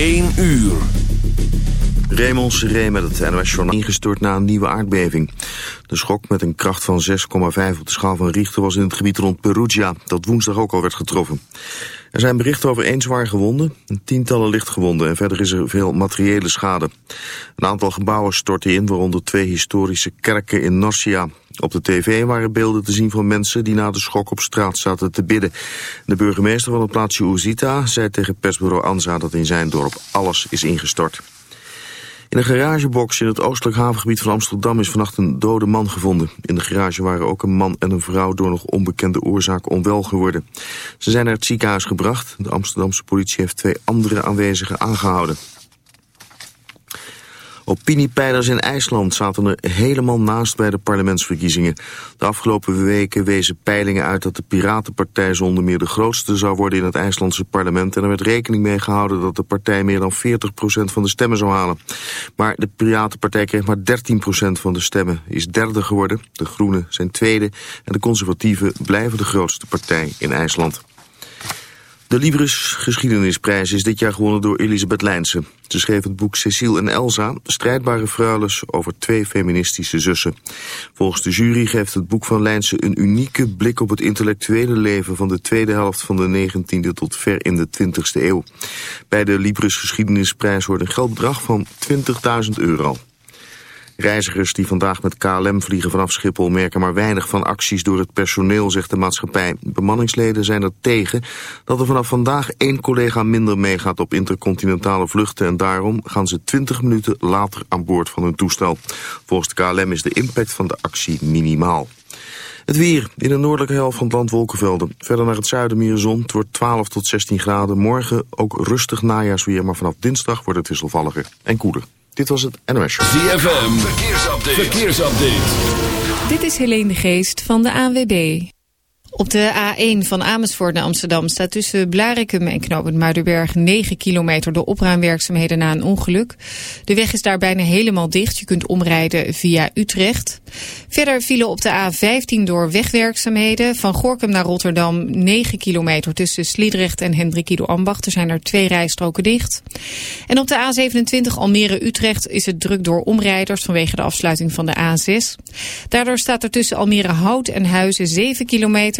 1 uur. Raymond Seré met het NOS Journal ingestort na een nieuwe aardbeving. De schok met een kracht van 6,5 op de schaal van Richter was in het gebied rond Perugia, dat woensdag ook al werd getroffen. Er zijn berichten over één zwaar gewonden, tientallen lichtgewonden en verder is er veel materiële schade. Een aantal gebouwen stortten in, waaronder twee historische kerken in Norcia. Op de tv waren beelden te zien van mensen die na de schok op straat zaten te bidden. De burgemeester van het plaatsje Oezita zei tegen persbureau Anza dat in zijn dorp alles is ingestort. In een garagebox in het oostelijk havengebied van Amsterdam is vannacht een dode man gevonden. In de garage waren ook een man en een vrouw door nog onbekende oorzaak onwel geworden. Ze zijn naar het ziekenhuis gebracht. De Amsterdamse politie heeft twee andere aanwezigen aangehouden. Opiniepeilers in IJsland zaten er helemaal naast bij de parlementsverkiezingen. De afgelopen weken wezen peilingen uit dat de Piratenpartij zonder meer de grootste zou worden in het IJslandse parlement. En er werd rekening mee gehouden dat de partij meer dan 40% van de stemmen zou halen. Maar de Piratenpartij kreeg maar 13% van de stemmen, is derde geworden. De Groenen zijn tweede en de Conservatieven blijven de grootste partij in IJsland. De Libris Geschiedenisprijs is dit jaar gewonnen door Elisabeth Leijnse. Ze schreef het boek Cecile en Elsa, strijdbare vrouwles over twee feministische zussen. Volgens de jury geeft het boek van Leijnse een unieke blik op het intellectuele leven van de tweede helft van de 19e tot ver in de 20e eeuw. Bij de Libris Geschiedenisprijs hoort een geldbedrag van 20.000 euro. Reizigers die vandaag met KLM vliegen vanaf Schiphol merken maar weinig van acties door het personeel, zegt de maatschappij. Bemanningsleden zijn er tegen dat er vanaf vandaag één collega minder meegaat op intercontinentale vluchten en daarom gaan ze 20 minuten later aan boord van hun toestel. Volgens de KLM is de impact van de actie minimaal. Het weer. In de noordelijke helft van het land wolkenvelden. Verder naar het zuiden meer zon. Het wordt 12 tot 16 graden. Morgen ook rustig najaarsweer, maar vanaf dinsdag wordt het wisselvalliger en koeler. Dit was het NOS Show. ZFM, verkeersupdate. verkeersupdate. Dit is Helene de Geest van de ANWB. Op de A1 van Amersfoort naar Amsterdam staat tussen Blarikum en Knopend Muidenberg 9 kilometer door opruimwerkzaamheden na een ongeluk. De weg is daar bijna helemaal dicht. Je kunt omrijden via Utrecht. Verder vielen op de A15 door wegwerkzaamheden. Van Gorkum naar Rotterdam 9 kilometer tussen Sliedrecht en Hendrikido Ambacht. Er zijn er twee rijstroken dicht. En op de A27 Almere-Utrecht is het druk door omrijders vanwege de afsluiting van de A6. Daardoor staat er tussen Almere Hout en Huizen 7 kilometer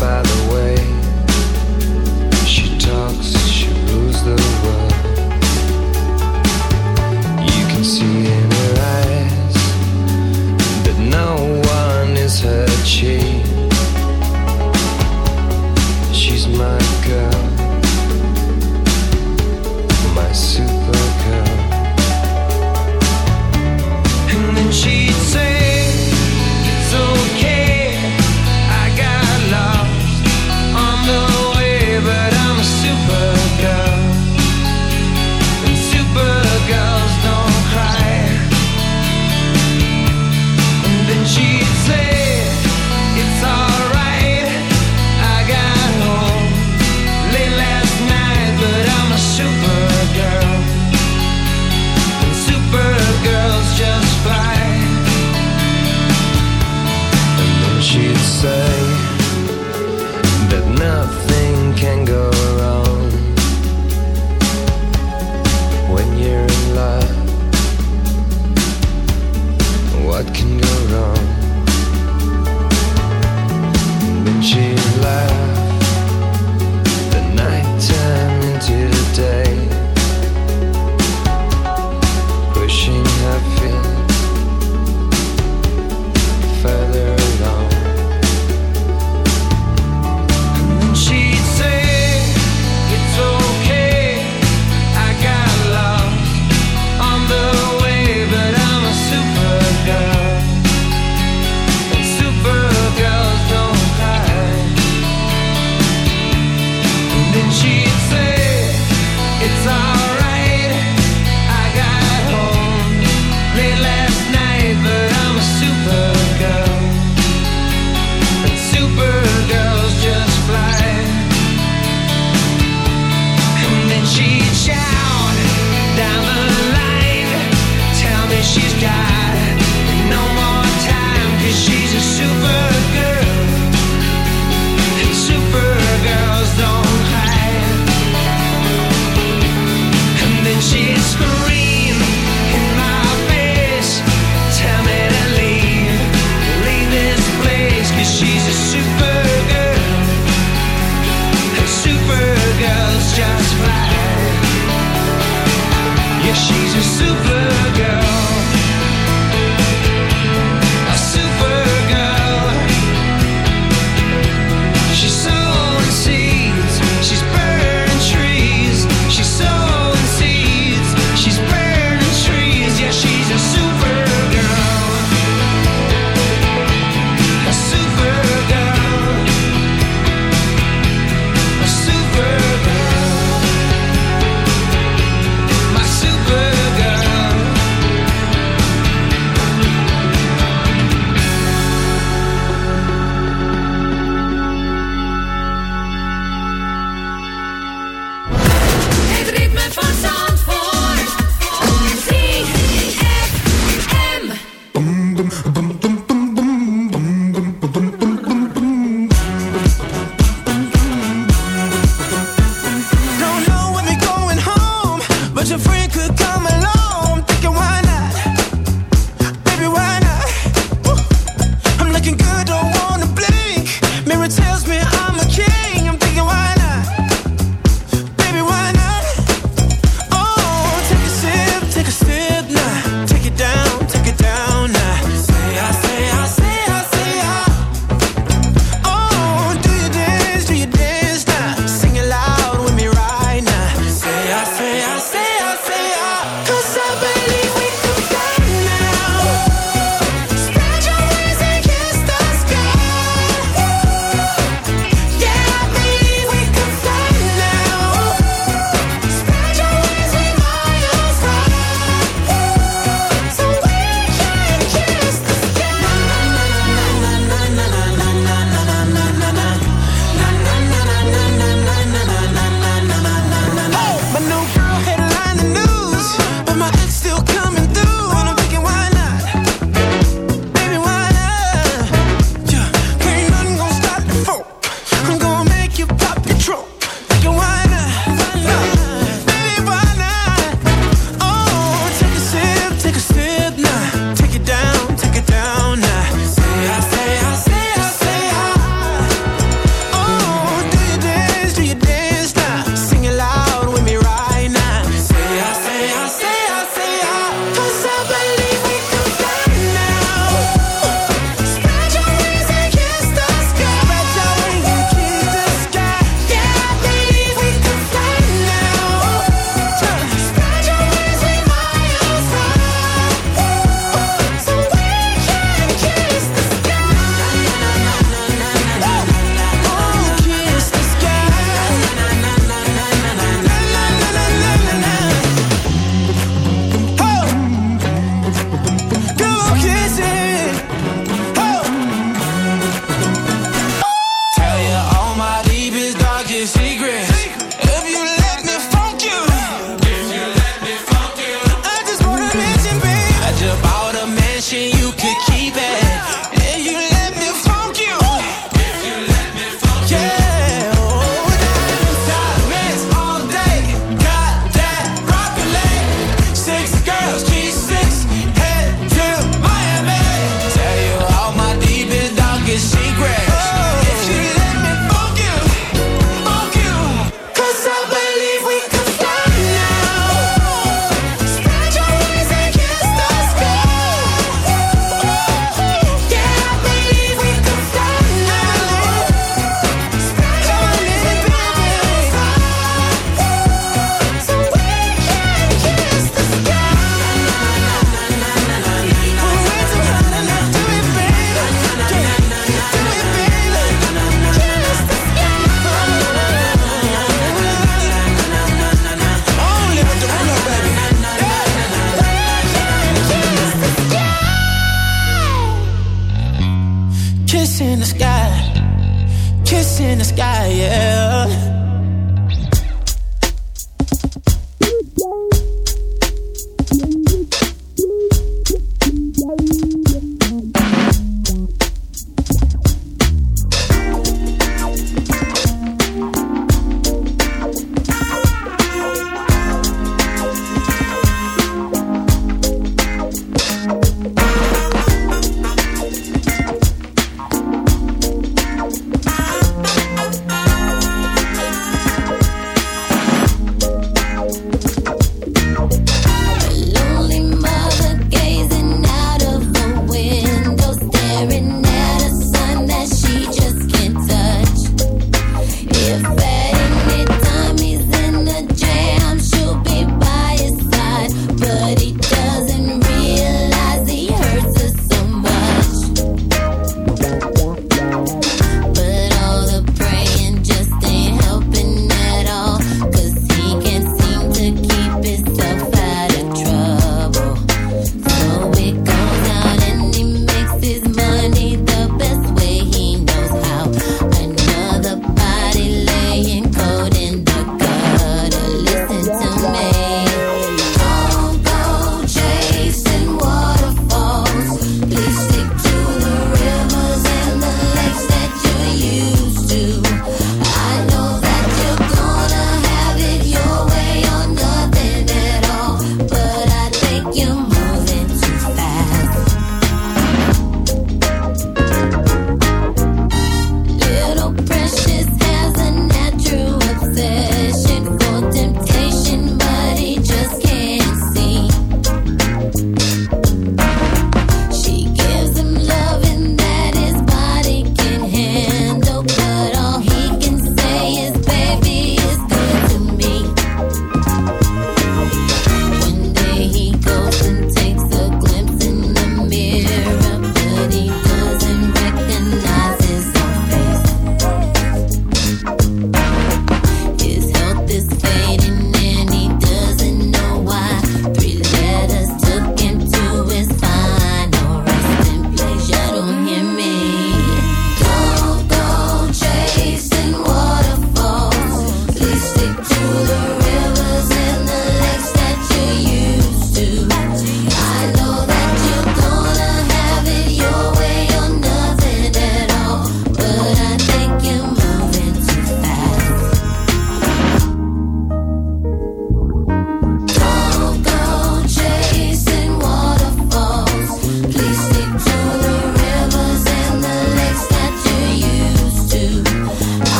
By the way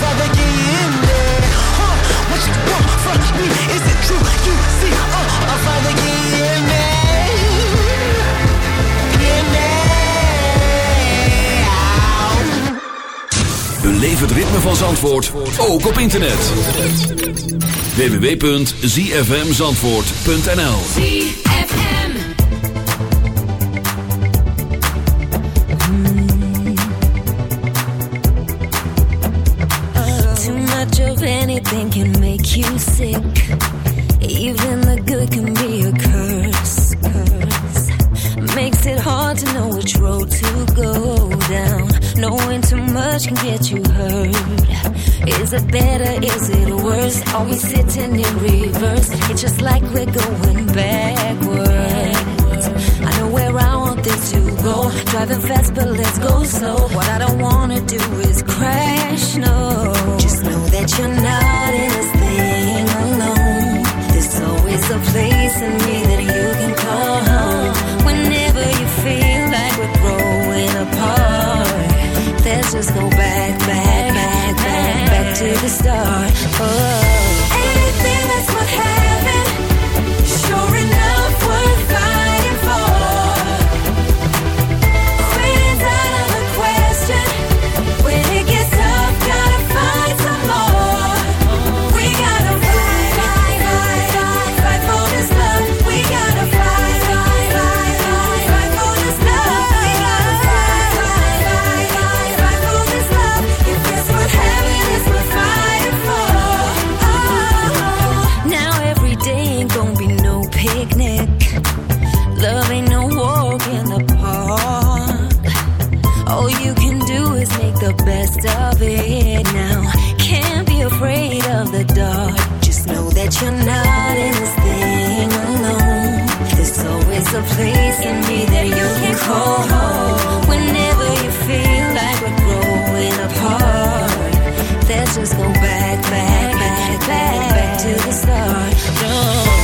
father get het ritme van Zandvoort ook op internet. www.zfmzandvoort.nl Always sitting won't be no picnic. Love ain't no walk in the park. All you can do is make the best of it now. Can't be afraid of the dark. Just know that you're not in this thing alone. There's always a place in me that you can call home. Whenever you feel like we're growing apart, let's just go back, back, back, back, back to the start. No.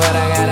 but I gotta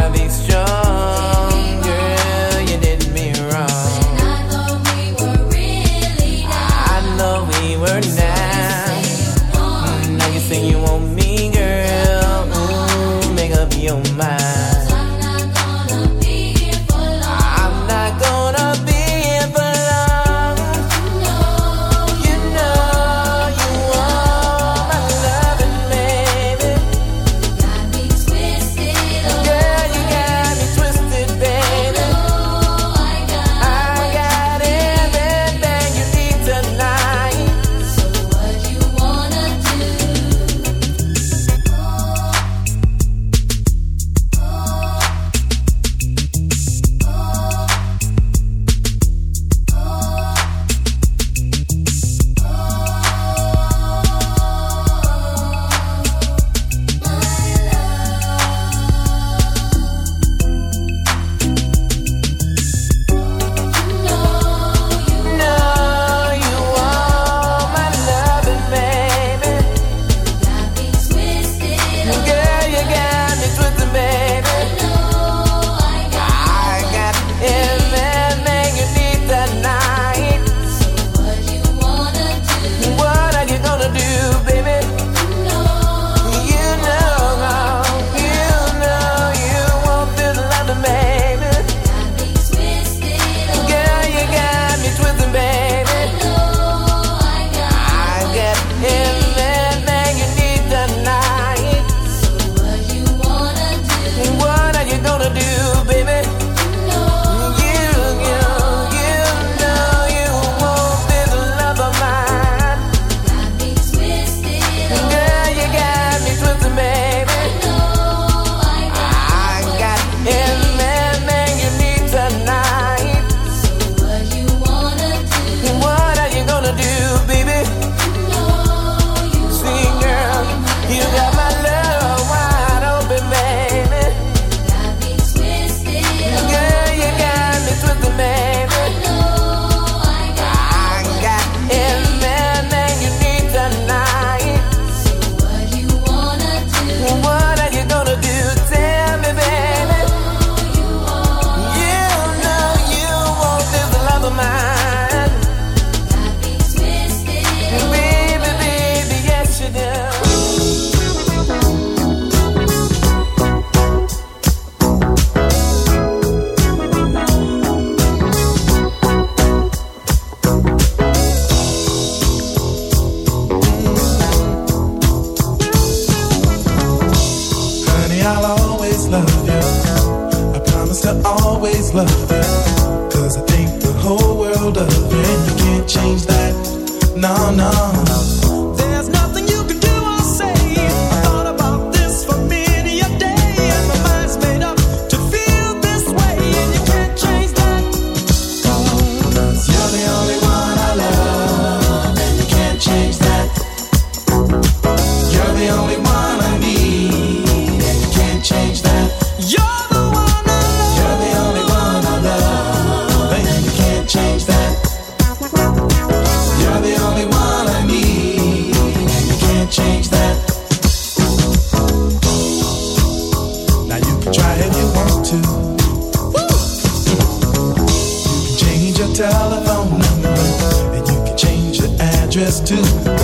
to. You can change your telephone number and you can change your address too.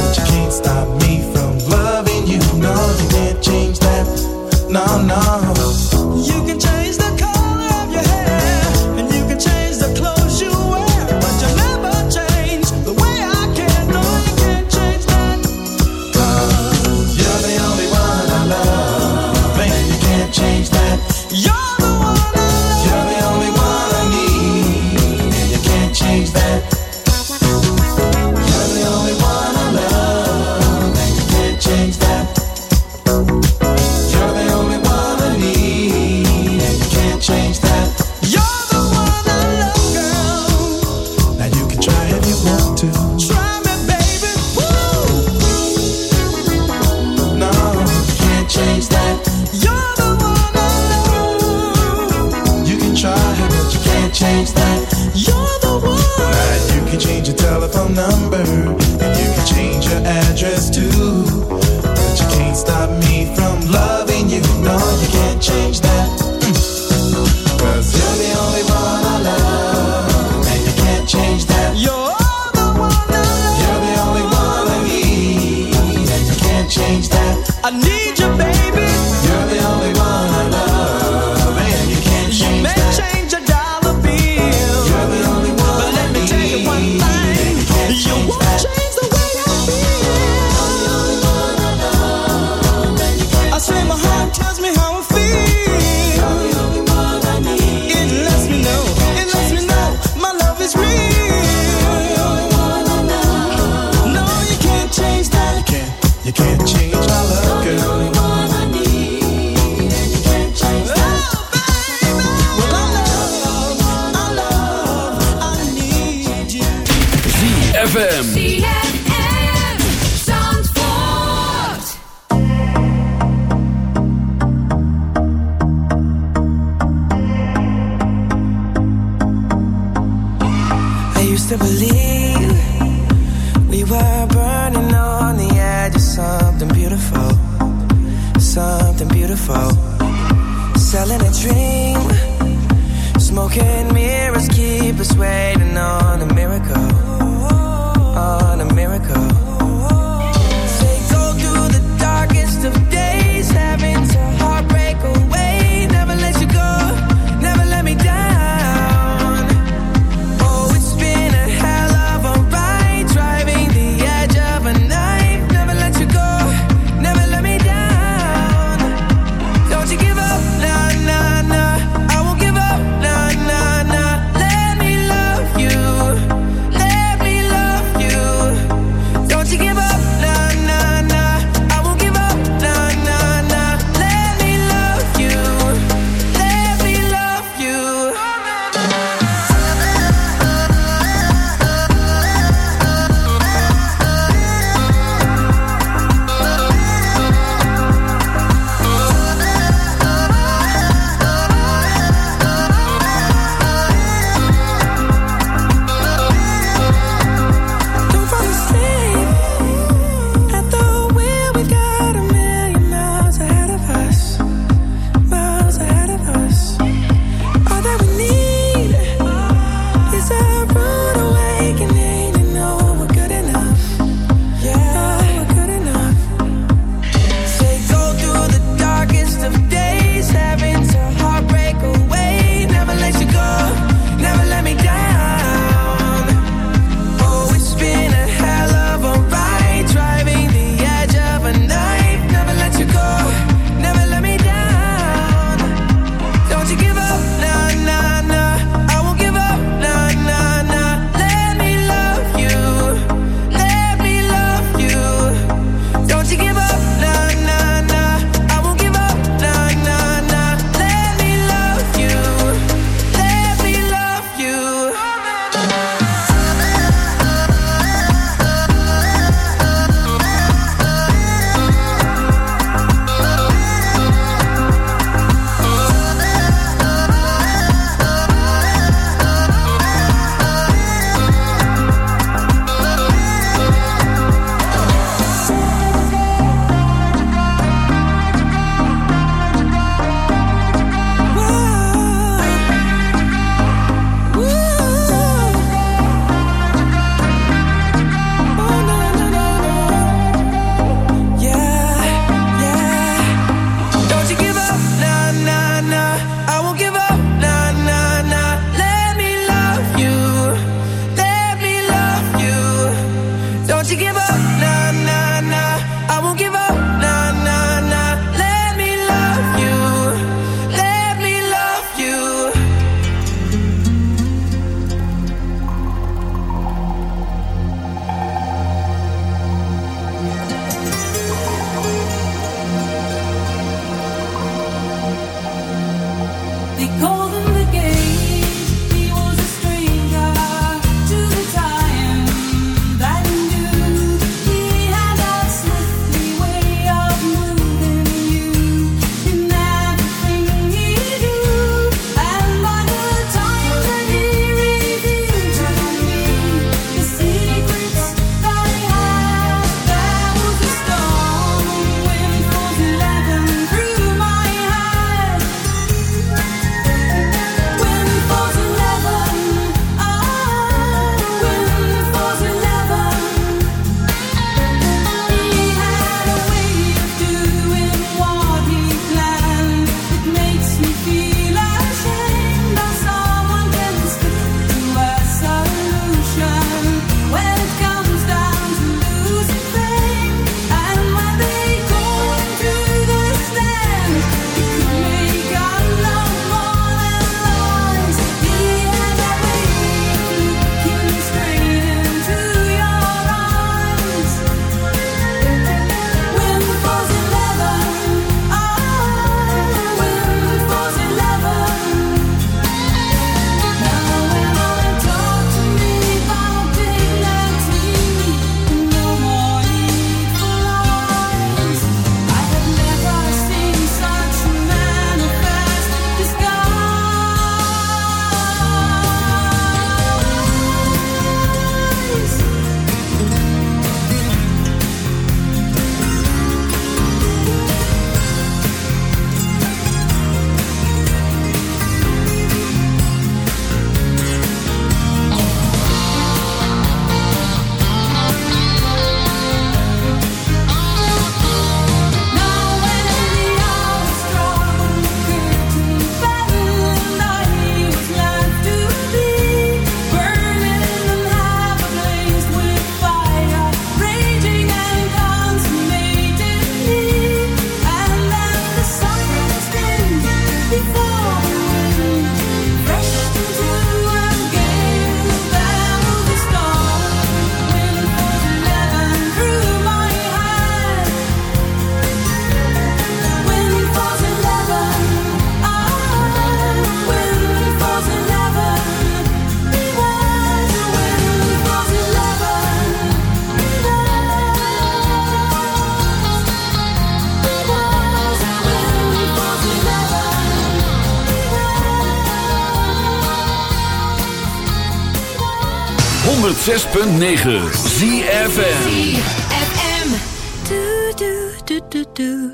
106.9 ZFM.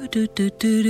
ZFM.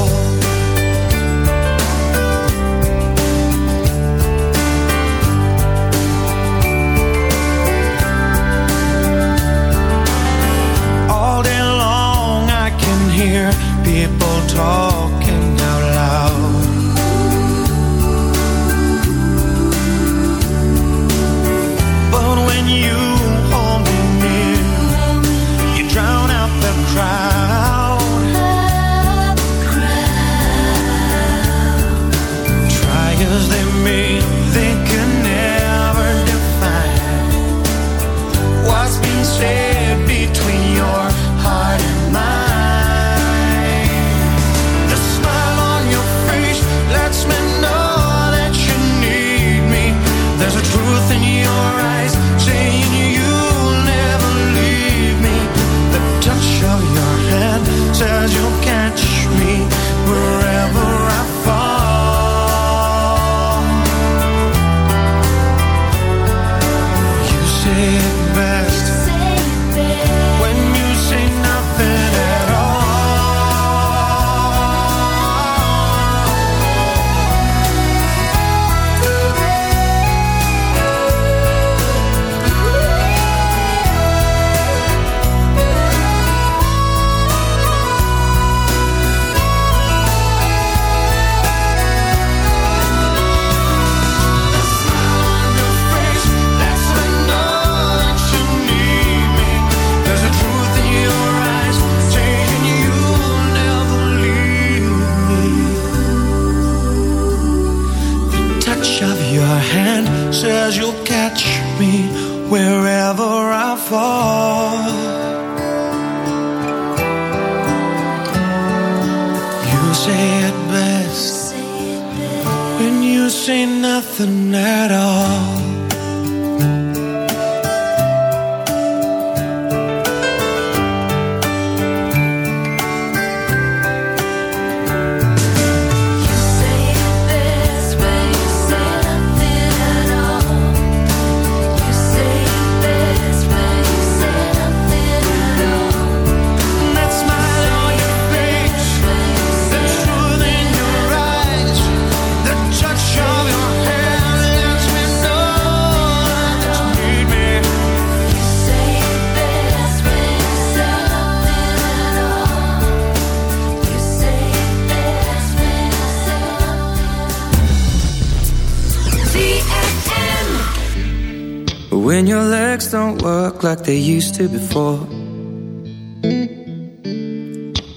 they used to before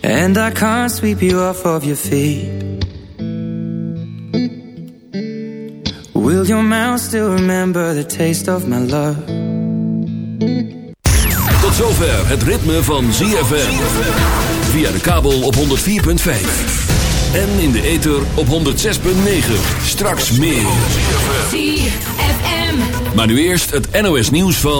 And I can't sweep you off of your feet Will your mouth still remember the taste of my love? Tot zover het ritme van ZFM. Via de kabel op 104.5. En in de ether op 106.9. Straks meer. Maar nu eerst het NOS nieuws van...